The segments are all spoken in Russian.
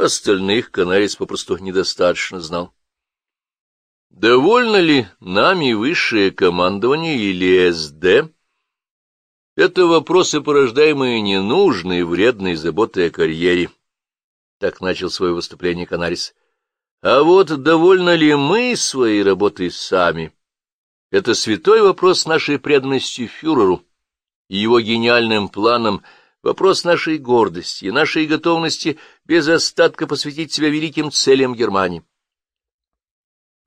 Остальных Канарис попросту недостаточно знал. Довольно ли нами высшее командование или СД? Это вопросы, порождаемые ненужной, вредной заботой о карьере. Так начал свое выступление Канарис. А вот довольно ли мы своей работой сами? Это святой вопрос нашей преданности фюреру и его гениальным планам, вопрос нашей гордости и нашей готовности без остатка посвятить себя великим целям Германии.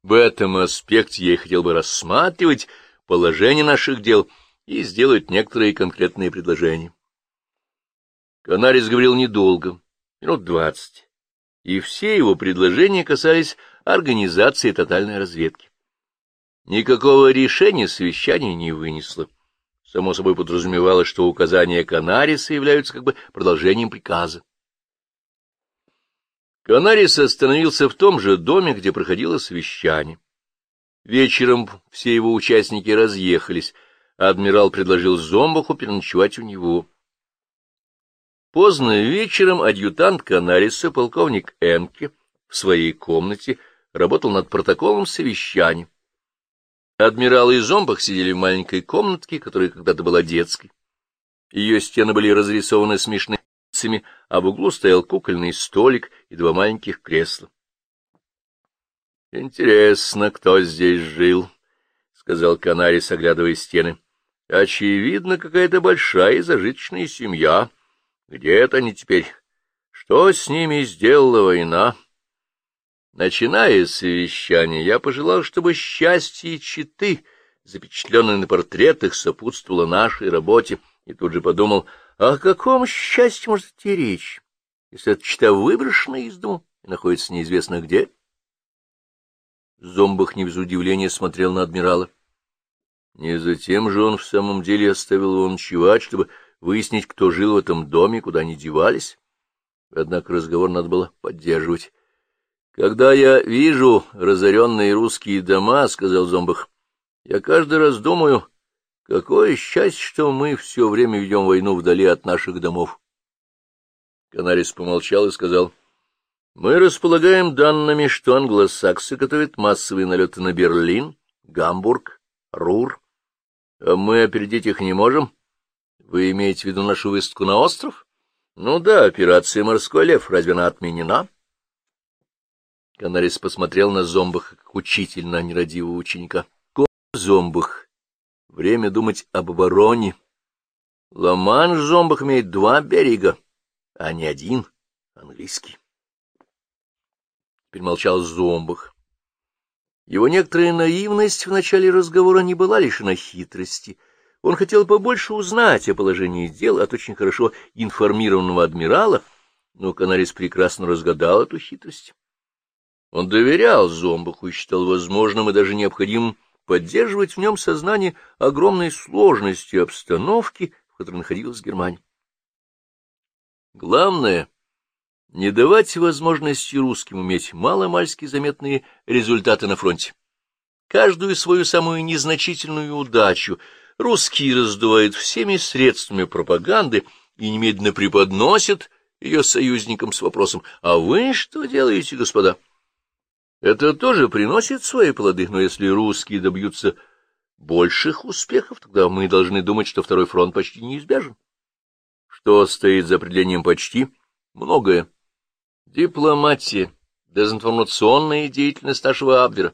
В этом аспекте я хотел бы рассматривать положение наших дел и сделать некоторые конкретные предложения. Канарис говорил недолго, минут двадцать, и все его предложения касались организации тотальной разведки. Никакого решения совещание не вынесло. Само собой подразумевалось, что указания Канариса являются как бы продолжением приказа. Канарис остановился в том же доме, где проходило совещание. Вечером все его участники разъехались, адмирал предложил Зомбаху переночевать у него. Поздно вечером адъютант Канариса, полковник Энке, в своей комнате работал над протоколом совещания. Адмирал и Зомбах сидели в маленькой комнатке, которая когда-то была детской. Ее стены были разрисованы смешными лицами, а в углу стоял кукольный столик и два маленьких кресла. — Интересно, кто здесь жил, — сказал Канарис, оглядывая стены. — Очевидно, какая-то большая и зажиточная семья. Где это они теперь? Что с ними сделала война? Начиная совещание, я пожелал, чтобы счастье читы, запечатленное на портретах, сопутствовало нашей работе, и тут же подумал, о каком счастье может идти речь, если эта чита выброшена из дому и находится неизвестно где? Зомбах не без удивления смотрел на адмирала. Не затем же он в самом деле оставил его ночевать, чтобы выяснить, кто жил в этом доме, куда они девались. Однако разговор надо было поддерживать. Когда я вижу разоренные русские дома, — сказал Зомбах, — я каждый раз думаю, какое счастье, что мы все время ведем войну вдали от наших домов. Канарис помолчал и сказал, — мы располагаем данными, что англосаксы готовят массовые налеты на Берлин, Гамбург, Рур. А мы опередить их не можем. Вы имеете в виду нашу высадку на остров? Ну да, операция «Морской лев» разве она отменена? — Канарис посмотрел на Зомбах, как учитель на нерадивого ученика. — Зомбах. Время думать об обороне. Ла-Манш Зомбах имеет два берега, а не один, английский. Теперь молчал Зомбах. Его некоторая наивность в начале разговора не была лишена хитрости. Он хотел побольше узнать о положении дел от очень хорошо информированного адмирала, но Канарис прекрасно разгадал эту хитрость. Он доверял Зомбаху и считал возможным и даже необходимым поддерживать в нем сознание огромной сложности обстановки, в которой находилась Германия. Главное — не давать возможности русским иметь маломальски заметные результаты на фронте. Каждую свою самую незначительную удачу русские раздувают всеми средствами пропаганды и немедленно преподносят ее союзникам с вопросом «А вы что делаете, господа?» Это тоже приносит свои плоды, но если русские добьются больших успехов, тогда мы должны думать, что второй фронт почти неизбежен. Что стоит за определением «почти»? Многое. Дипломатия, дезинформационная деятельность нашего Абвера,